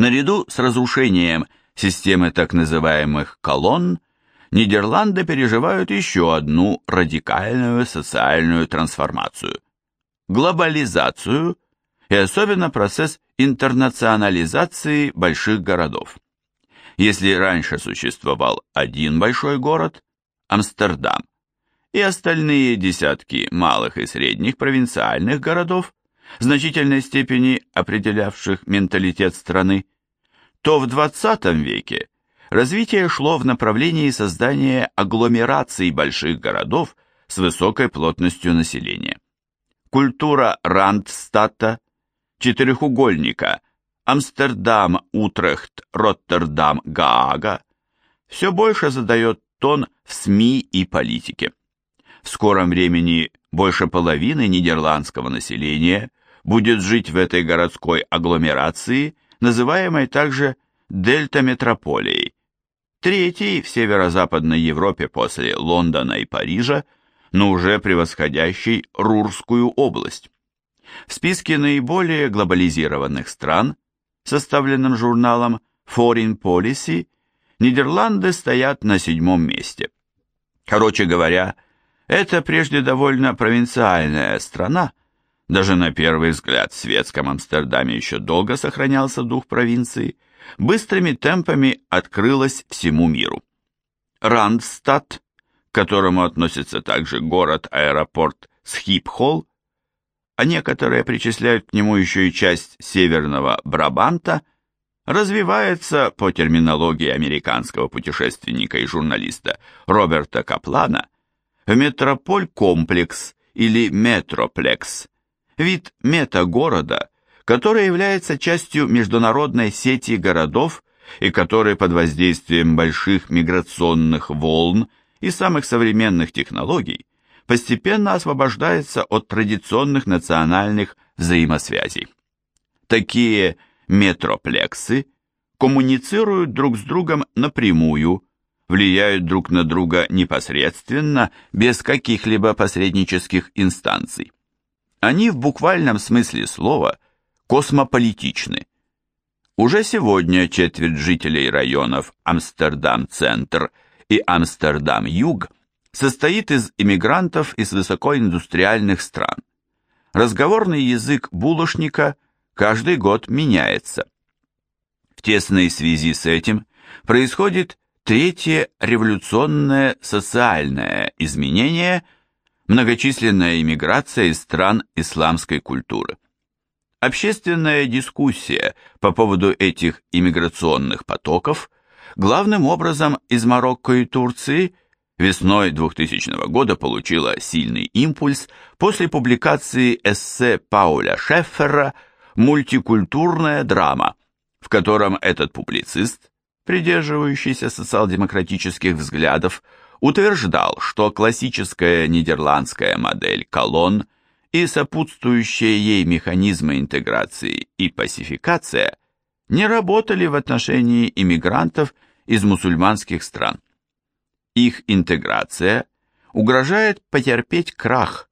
Наряду с разрушением системы так называемых колонн, Нидерланды переживают еще одну радикальную социальную трансформацию – глобализацию и особенно процесс интернационализации больших городов. Если раньше существовал один большой город – Амстердам, и остальные десятки малых и средних провинциальных городов, в значительной степени определявших менталитет страны, то в XX веке развитие шло в направлении создания агломераций больших городов с высокой плотностью населения. Культура Рандстата, четырехугольника Амстердам, Утрехт, Роттердам, Гаага все больше задает тон в СМИ и политике. В скором времени больше половины нидерландского населения будет жить в этой городской агломерации, называемой также дельта-метрополией, третьей в северо-западной Европе после Лондона и Парижа, но уже превосходящей Рурскую область. В списке наиболее глобализированных стран, составленном журналом Foreign Policy, Нидерланды стоят на седьмом месте. Короче говоря, это прежде довольно провинциальная страна, даже на первый взгляд в светском Амстердаме еще долго сохранялся дух провинции, быстрыми темпами открылась всему миру. Рандстад, к которому относится также город-аэропорт Схипхолл, а некоторые причисляют к нему еще и часть северного Брабанта, развивается по терминологии американского путешественника и журналиста Роберта Каплана – в метрополь-комплекс или метроплекс, вид метагорода, который является частью международной сети городов и который под воздействием больших миграционных волн и самых современных технологий постепенно освобождается от традиционных национальных взаимосвязей. Такие метроплексы коммуницируют друг с другом напрямую влияют друг на друга непосредственно, без каких-либо посреднических инстанций. Они в буквальном смысле слова космополитичны. Уже сегодня четверть жителей районов Амстердам-Центр и Амстердам-Юг состоит из иммигрантов из высокоиндустриальных стран. Разговорный язык булочника каждый год меняется. В тесной связи с этим происходит Третье – революционное социальное изменение – многочисленная иммиграция из стран исламской культуры. Общественная дискуссия по поводу этих иммиграционных потоков главным образом из Марокко и Турции весной 2000 года получила сильный импульс после публикации эссе Пауля Шеффера «Мультикультурная драма», в котором этот публицист придерживающийся социал-демократических взглядов, утверждал, что классическая нидерландская модель колонн и сопутствующие ей механизмы интеграции и пасификация не работали в отношении иммигрантов из мусульманских стран. Их интеграция угрожает потерпеть крах,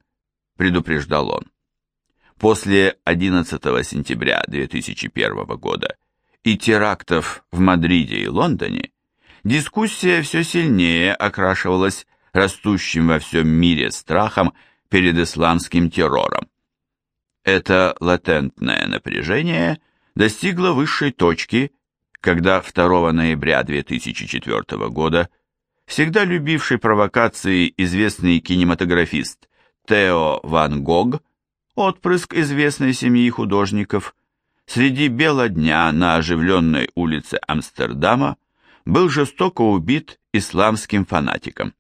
предупреждал он. После 11 сентября 2001 года и терактов в Мадриде и Лондоне, дискуссия все сильнее окрашивалась растущим во всем мире страхом перед исламским террором. Это латентное напряжение достигло высшей точки, когда 2 ноября 2004 года всегда любивший провокации известный кинематографист Тео Ван Гог, отпрыск известной семьи художников, среди бела дня на оживленной улице Амстердама был жестоко убит исламским фанатиком.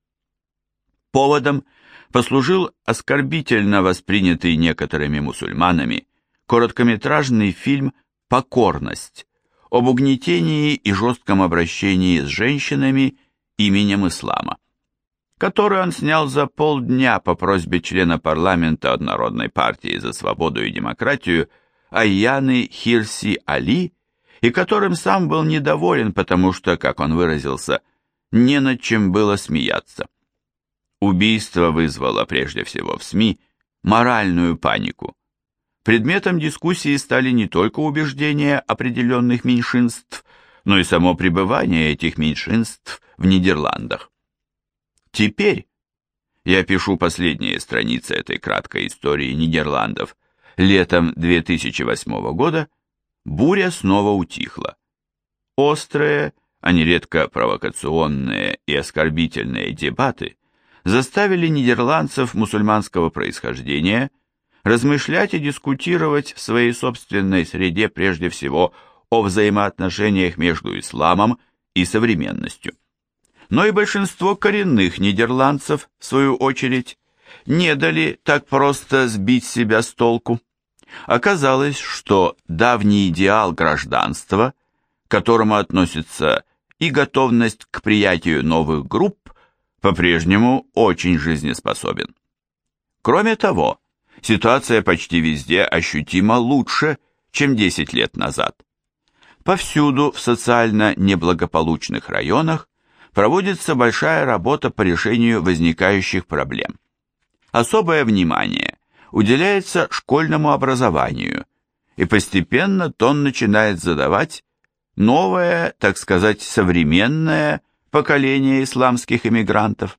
Поводом послужил оскорбительно воспринятый некоторыми мусульманами короткометражный фильм «Покорность» об угнетении и жестком обращении с женщинами именем ислама, который он снял за полдня по просьбе члена парламента Однородной партии за свободу и демократию Айяны Хирси Али, и которым сам был недоволен, потому что, как он выразился, не над чем было смеяться. Убийство вызвало прежде всего в СМИ моральную панику. Предметом дискуссии стали не только убеждения определенных меньшинств, но и само пребывание этих меньшинств в Нидерландах. Теперь я пишу последние страницы этой краткой истории Нидерландов. Летом 2008 года буря снова утихла. Острые, а нередко провокационные и оскорбительные дебаты заставили нидерландцев мусульманского происхождения размышлять и дискутировать в своей собственной среде прежде всего о взаимоотношениях между исламом и современностью. Но и большинство коренных нидерландцев, в свою очередь, не дали так просто сбить себя с толку. Оказалось, что давний идеал гражданства, к которому относится и готовность к приятию новых групп, по-прежнему очень жизнеспособен. Кроме того, ситуация почти везде ощутимо лучше, чем 10 лет назад. Повсюду в социально неблагополучных районах проводится большая работа по решению возникающих проблем. Особое внимание уделяется школьному образованию, и постепенно тон начинает задавать новое, так сказать, современное поколение исламских иммигрантов.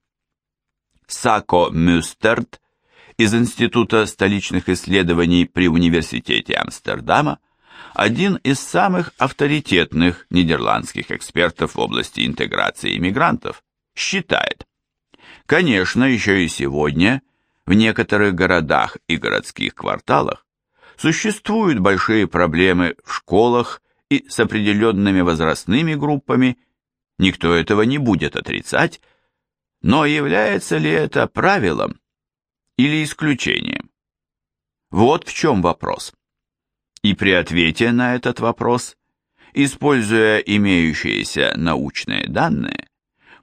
Сако Мюстерт из Института столичных исследований при Университете Амстердама один из самых авторитетных нидерландских экспертов в области интеграции иммигрантов, считает, конечно, еще и сегодня в некоторых городах и городских кварталах существуют большие проблемы в школах и с определенными возрастными группами, никто этого не будет отрицать, но является ли это правилом или исключением? Вот в чем вопрос. И при ответе на этот вопрос, используя имеющиеся научные данные,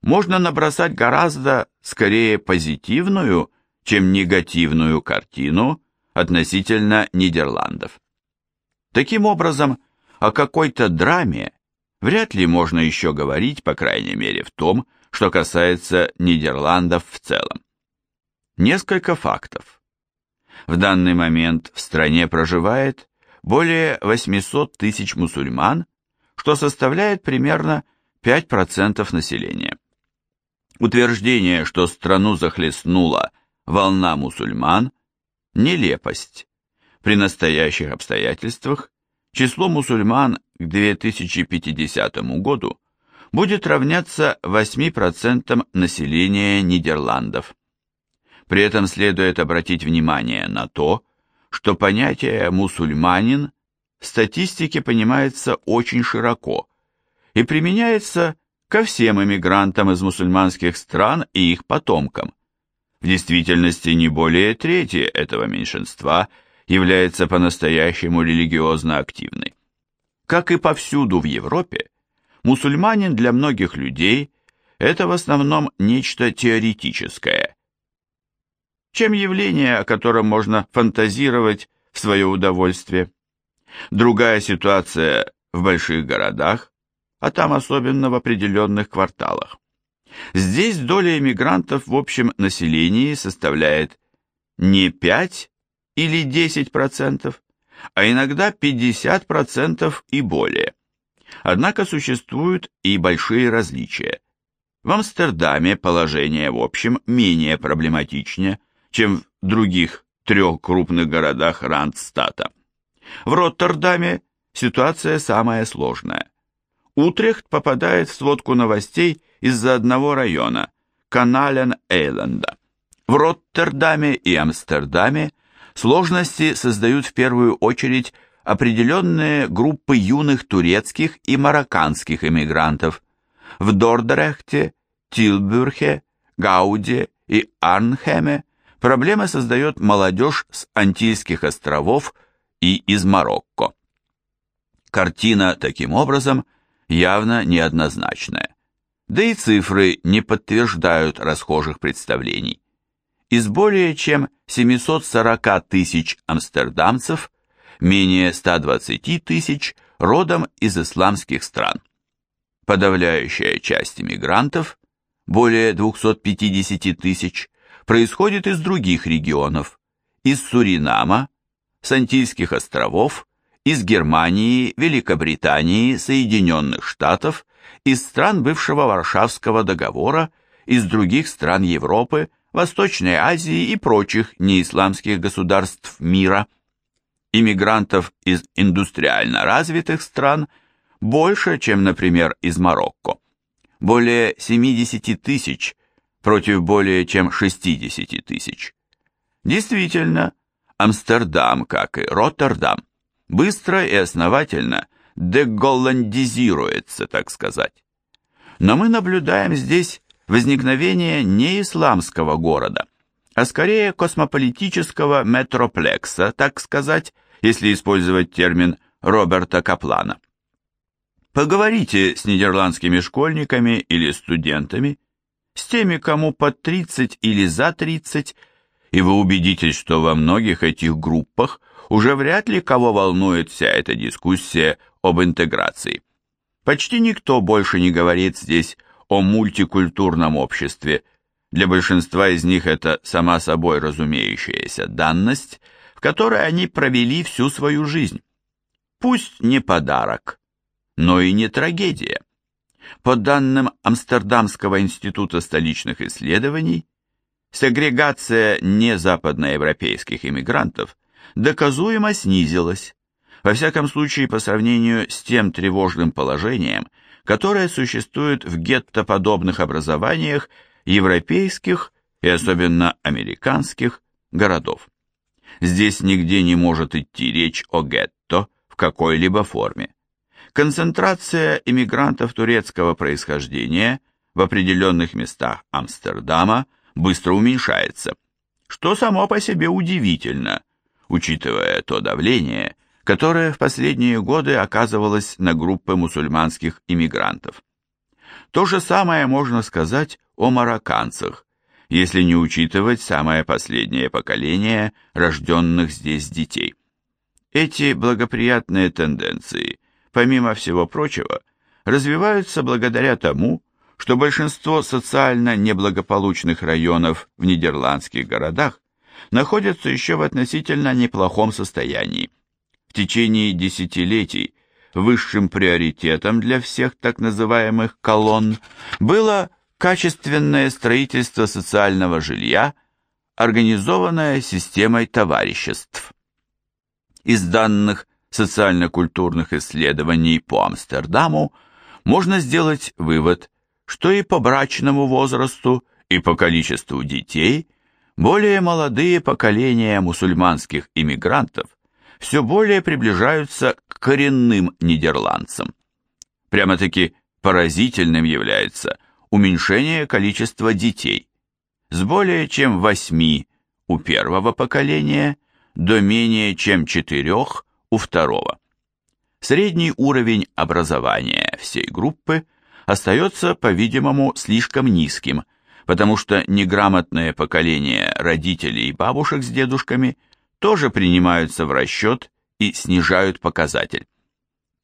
можно набросать гораздо скорее позитивную, чем негативную картину относительно Нидерландов. Таким образом, о какой-то драме вряд ли можно еще говорить, по крайней мере в том, что касается Нидерландов в целом. Несколько фактов. В данный момент в стране проживает более 800 тысяч мусульман, что составляет примерно 5% населения. Утверждение, что страну захлестнула волна мусульман – нелепость. При настоящих обстоятельствах число мусульман к 2050 году будет равняться 8% населения Нидерландов. При этом следует обратить внимание на то, что понятие «мусульманин» в статистике понимается очень широко и применяется ко всем иммигрантам из мусульманских стран и их потомкам. В действительности не более трети этого меньшинства является по-настоящему религиозно активной. Как и повсюду в Европе, мусульманин для многих людей – это в основном нечто теоретическое, чем явление, о котором можно фантазировать в свое удовольствие. Другая ситуация в больших городах, а там особенно в определенных кварталах. Здесь доля иммигрантов в общем населении составляет не 5 или 10%, а иногда 50% и более. Однако существуют и большие различия. В Амстердаме положение в общем менее проблематичнее, чем в других трех крупных городах Рандстата. В Роттердаме ситуация самая сложная. Утрехт попадает в сводку новостей из-за одного района – Канален-Эйленда. В Роттердаме и Амстердаме сложности создают в первую очередь определенные группы юных турецких и марокканских эмигрантов. В Дордерехте, Тилбюрхе, Гауде и Арнхеме Проблемы создает молодежь с Антильских островов и из Марокко. Картина, таким образом, явно неоднозначная. Да и цифры не подтверждают расхожих представлений. Из более чем 740 тысяч амстердамцев, менее 120 тысяч родом из исламских стран. Подавляющая часть иммигрантов, более 250 тысяч, происходит из других регионов, из Суринама с Антильских островов, из Германии, Великобритании, Соединенных Штатов, из стран бывшего Варшавского договора, из других стран Европы, Восточной Азии и прочих неисламских государств мира. Иммигрантов из индустриально развитых стран больше, чем, например, из Марокко. Более 70 тысяч против более чем 60 тысяч. Действительно, Амстердам, как и Роттердам, быстро и основательно деголландизируется, так сказать. Но мы наблюдаем здесь возникновение не исламского города, а скорее космополитического метроплекса, так сказать, если использовать термин Роберта Каплана. Поговорите с нидерландскими школьниками или студентами, с теми, кому под 30 или за 30, и вы убедитесь, что во многих этих группах уже вряд ли кого волнует вся эта дискуссия об интеграции. Почти никто больше не говорит здесь о мультикультурном обществе. Для большинства из них это сама собой разумеющаяся данность, в которой они провели всю свою жизнь. Пусть не подарок, но и не трагедия. По данным Амстердамского института столичных исследований, сегрегация незападноевропейских иммигрантов доказуемо снизилась, во всяком случае по сравнению с тем тревожным положением, которое существует в гетто-подобных образованиях европейских и особенно американских городов. Здесь нигде не может идти речь о гетто в какой-либо форме. Концентрация иммигрантов турецкого происхождения в определенных местах Амстердама быстро уменьшается, что само по себе удивительно, учитывая то давление, которое в последние годы оказывалось на группы мусульманских иммигрантов. То же самое можно сказать о марокканцах, если не учитывать самое последнее поколение рожденных здесь детей. Эти благоприятные тенденции, помимо всего прочего, развиваются благодаря тому, что большинство социально неблагополучных районов в нидерландских городах находятся еще в относительно неплохом состоянии течение десятилетий высшим приоритетом для всех так называемых колонн было качественное строительство социального жилья, организованное системой товариществ. Из данных социально-культурных исследований по Амстердаму можно сделать вывод, что и по брачному возрасту, и по количеству детей более молодые поколения мусульманских иммигрантов все более приближаются к коренным нидерландцам. Прямо-таки поразительным является уменьшение количества детей с более чем восьми у первого поколения до менее чем четырех у второго. Средний уровень образования всей группы остается, по-видимому, слишком низким, потому что неграмотное поколение родителей и бабушек с дедушками тоже принимаются в расчет и снижают показатель.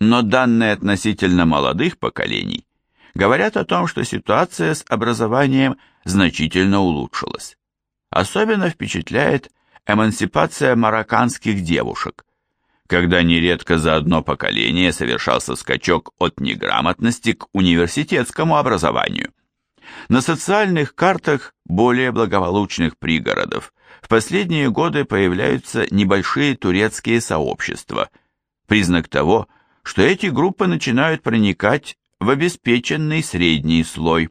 Но данные относительно молодых поколений говорят о том, что ситуация с образованием значительно улучшилась. Особенно впечатляет эмансипация марокканских девушек, когда нередко за одно поколение совершался скачок от неграмотности к университетскому образованию. На социальных картах более благополучных пригородов в последние годы появляются небольшие турецкие сообщества, признак того, что эти группы начинают проникать в обеспеченный средний слой.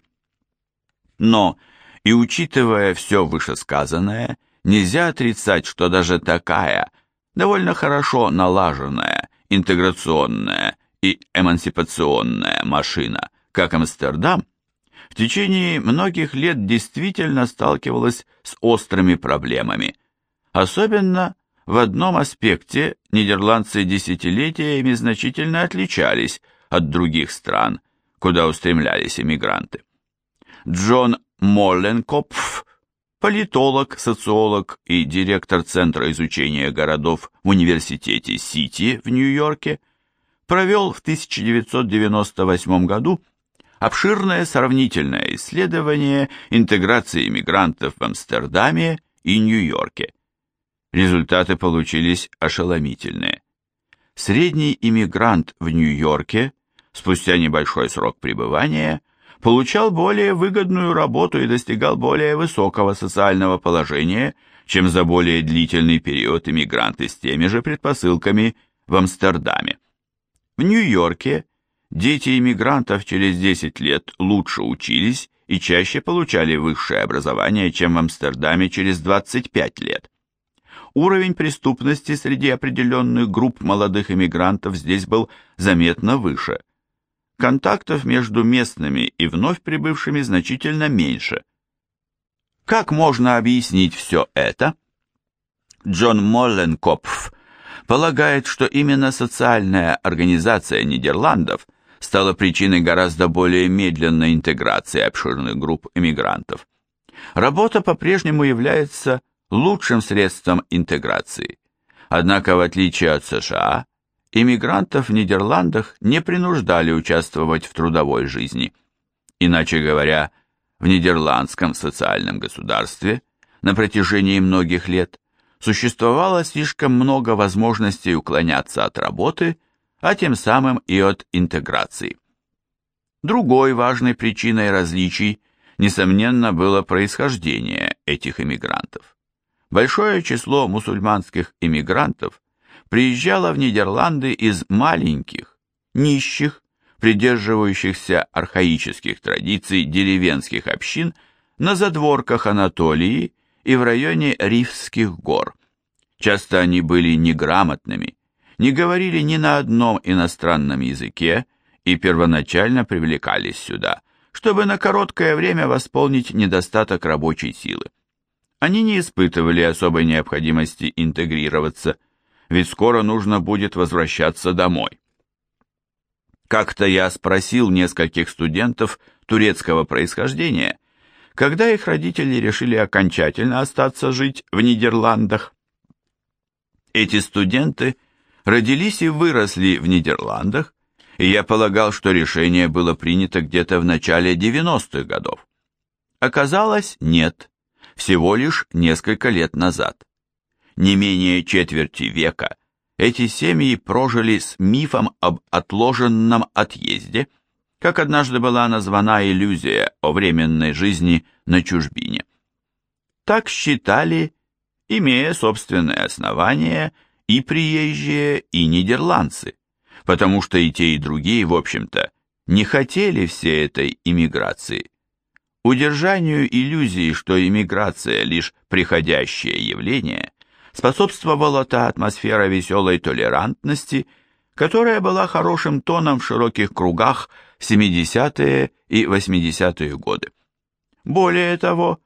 Но, и учитывая все вышесказанное, нельзя отрицать, что даже такая, довольно хорошо налаженная, интеграционная и эмансипационная машина, как Амстердам, в течение многих лет действительно сталкивалась с острыми проблемами. Особенно в одном аспекте нидерландцы десятилетиями значительно отличались от других стран, куда устремлялись эмигранты. Джон Молленкопф, политолог, социолог и директор Центра изучения городов в Университете Сити в Нью-Йорке, провел в 1998 году обширное сравнительное исследование интеграции иммигрантов в Амстердаме и Нью-Йорке. Результаты получились ошеломительные. Средний иммигрант в Нью-Йорке спустя небольшой срок пребывания получал более выгодную работу и достигал более высокого социального положения, чем за более длительный период иммигранты с теми же предпосылками в Амстердаме. В Нью-Йорке дети иммигрантов через 10 лет лучше учились и чаще получали высшее образование, чем в Амстердаме через 25 лет. Уровень преступности среди определенных групп молодых иммигрантов здесь был заметно выше. Контактов между местными и вновь прибывшими значительно меньше. Как можно объяснить все это? Джон Молленкопф полагает, что именно социальная организация Нидерландов стала причиной гораздо более медленной интеграции обширных групп иммигрантов. Работа по-прежнему является лучшим средством интеграции. Однако, в отличие от США, иммигрантов в Нидерландах не принуждали участвовать в трудовой жизни. Иначе говоря, в нидерландском социальном государстве на протяжении многих лет существовало слишком много возможностей уклоняться от работы, а тем самым и от интеграции. Другой важной причиной различий, несомненно, было происхождение этих иммигрантов. Большое число мусульманских иммигрантов приезжало в Нидерланды из маленьких, нищих, придерживающихся архаических традиций деревенских общин на задворках Анатолии и в районе Рифских гор. Часто они были неграмотными, не говорили ни на одном иностранном языке и первоначально привлекались сюда, чтобы на короткое время восполнить недостаток рабочей силы они не испытывали особой необходимости интегрироваться, ведь скоро нужно будет возвращаться домой. Как-то я спросил нескольких студентов турецкого происхождения, когда их родители решили окончательно остаться жить в Нидерландах. Эти студенты родились и выросли в Нидерландах, и я полагал, что решение было принято где-то в начале 90-х годов. Оказалось, нет всего лишь несколько лет назад. Не менее четверти века эти семьи прожили с мифом об отложенном отъезде, как однажды была названа иллюзия о временной жизни на чужбине. Так считали, имея собственное основание, и приезжие, и нидерландцы, потому что и те, и другие, в общем-то, не хотели всей этой иммиграции. Удержанию иллюзии, что иммиграция лишь приходящее явление, способствовала та атмосфера веселой толерантности, которая была хорошим тоном в широких кругах в 70-е и 80-е годы. Более того,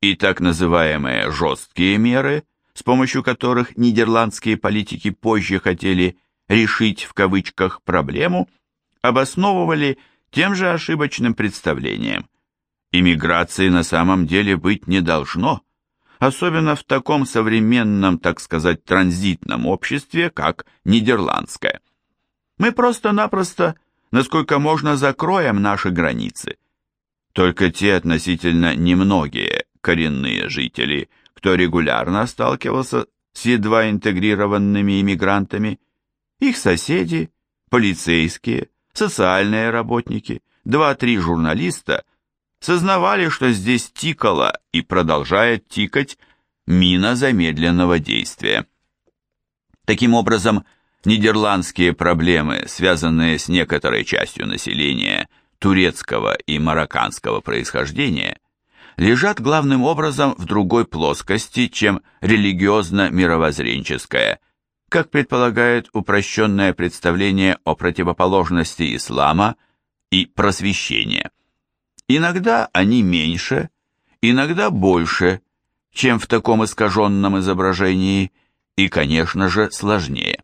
и так называемые жесткие меры, с помощью которых нидерландские политики позже хотели «решить» в кавычках проблему, обосновывали тем же ошибочным представлением – Иммиграции на самом деле быть не должно, особенно в таком современном, так сказать, транзитном обществе, как нидерландское. Мы просто-напросто, насколько можно, закроем наши границы. Только те относительно немногие коренные жители, кто регулярно сталкивался с едва интегрированными иммигрантами, их соседи, полицейские, социальные работники, два-три журналиста – сознавали, что здесь тикала и продолжает тикать мина замедленного действия. Таким образом, нидерландские проблемы, связанные с некоторой частью населения турецкого и марокканского происхождения, лежат главным образом в другой плоскости, чем религиозно-мировоззренческая, как предполагает упрощенное представление о противоположности ислама и просвещения. Иногда они меньше, иногда больше, чем в таком искаженном изображении, и, конечно же, сложнее.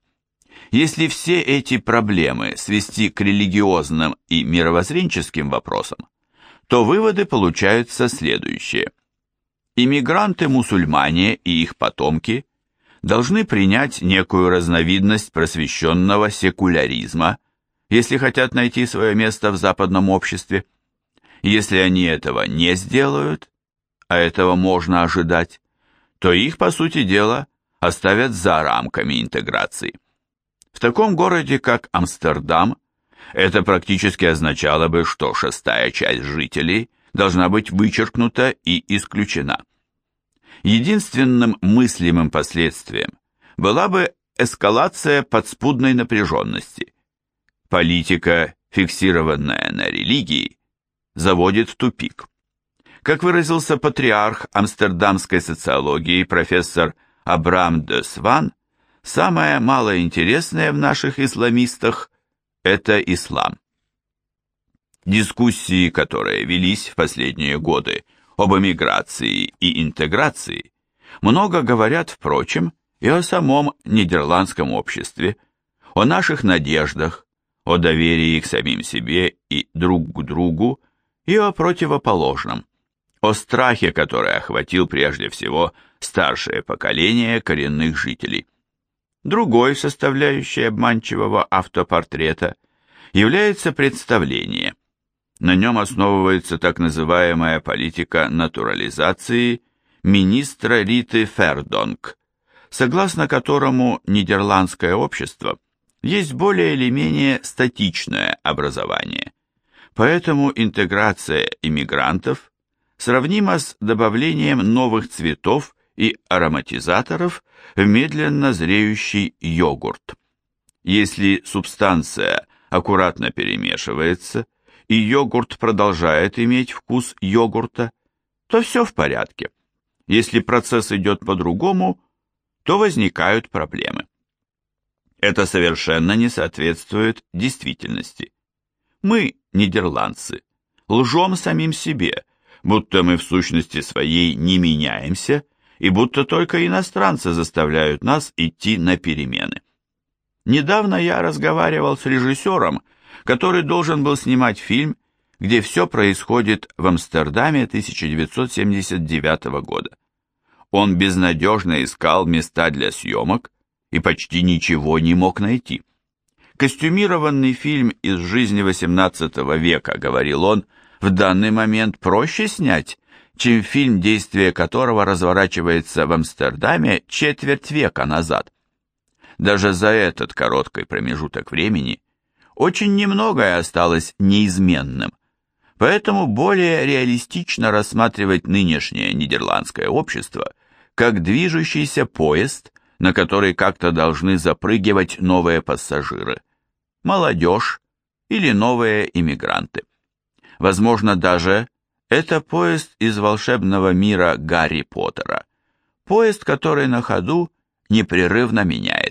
Если все эти проблемы свести к религиозным и мировоззренческим вопросам, то выводы получаются следующие. Иммигранты-мусульмане и их потомки должны принять некую разновидность просвещенного секуляризма, если хотят найти свое место в западном обществе – если они этого не сделают, а этого можно ожидать, то их, по сути дела, оставят за рамками интеграции. В таком городе, как Амстердам, это практически означало бы, что шестая часть жителей должна быть вычеркнута и исключена. Единственным мыслимым последствием была бы эскалация подспудной напряженности. Политика, фиксированная на религии, заводит в тупик. Как выразился патриарх амстердамской социологии профессор Абрам де Сван, самое малоинтересное в наших исламистах – это ислам. Дискуссии, которые велись в последние годы об эмиграции и интеграции, много говорят, впрочем, и о самом нидерландском обществе, о наших надеждах, о доверии к самим себе и друг к другу, и о противоположном, о страхе, который охватил прежде всего старшее поколение коренных жителей. Другой составляющей обманчивого автопортрета является представление – на нем основывается так называемая политика натурализации министра Риты Фердонг, согласно которому нидерландское общество есть более или менее статичное образование. Поэтому интеграция иммигрантов сравнима с добавлением новых цветов и ароматизаторов в медленно зреющий йогурт. Если субстанция аккуратно перемешивается, и йогурт продолжает иметь вкус йогурта, то все в порядке. Если процесс идет по-другому, то возникают проблемы. Это совершенно не соответствует действительности. Мы, нидерландцы, лжем самим себе, будто мы в сущности своей не меняемся, и будто только иностранцы заставляют нас идти на перемены. Недавно я разговаривал с режиссером, который должен был снимать фильм, где все происходит в Амстердаме 1979 года. Он безнадежно искал места для съемок и почти ничего не мог найти. Костюмированный фильм из жизни XVIII века, говорил он, в данный момент проще снять, чем фильм, действие которого разворачивается в Амстердаме четверть века назад. Даже за этот короткий промежуток времени очень немногое осталось неизменным, поэтому более реалистично рассматривать нынешнее нидерландское общество как движущийся поезд, на который как-то должны запрыгивать новые пассажиры, молодежь или новые иммигранты. Возможно, даже это поезд из волшебного мира Гарри Поттера, поезд, который на ходу непрерывно меняется.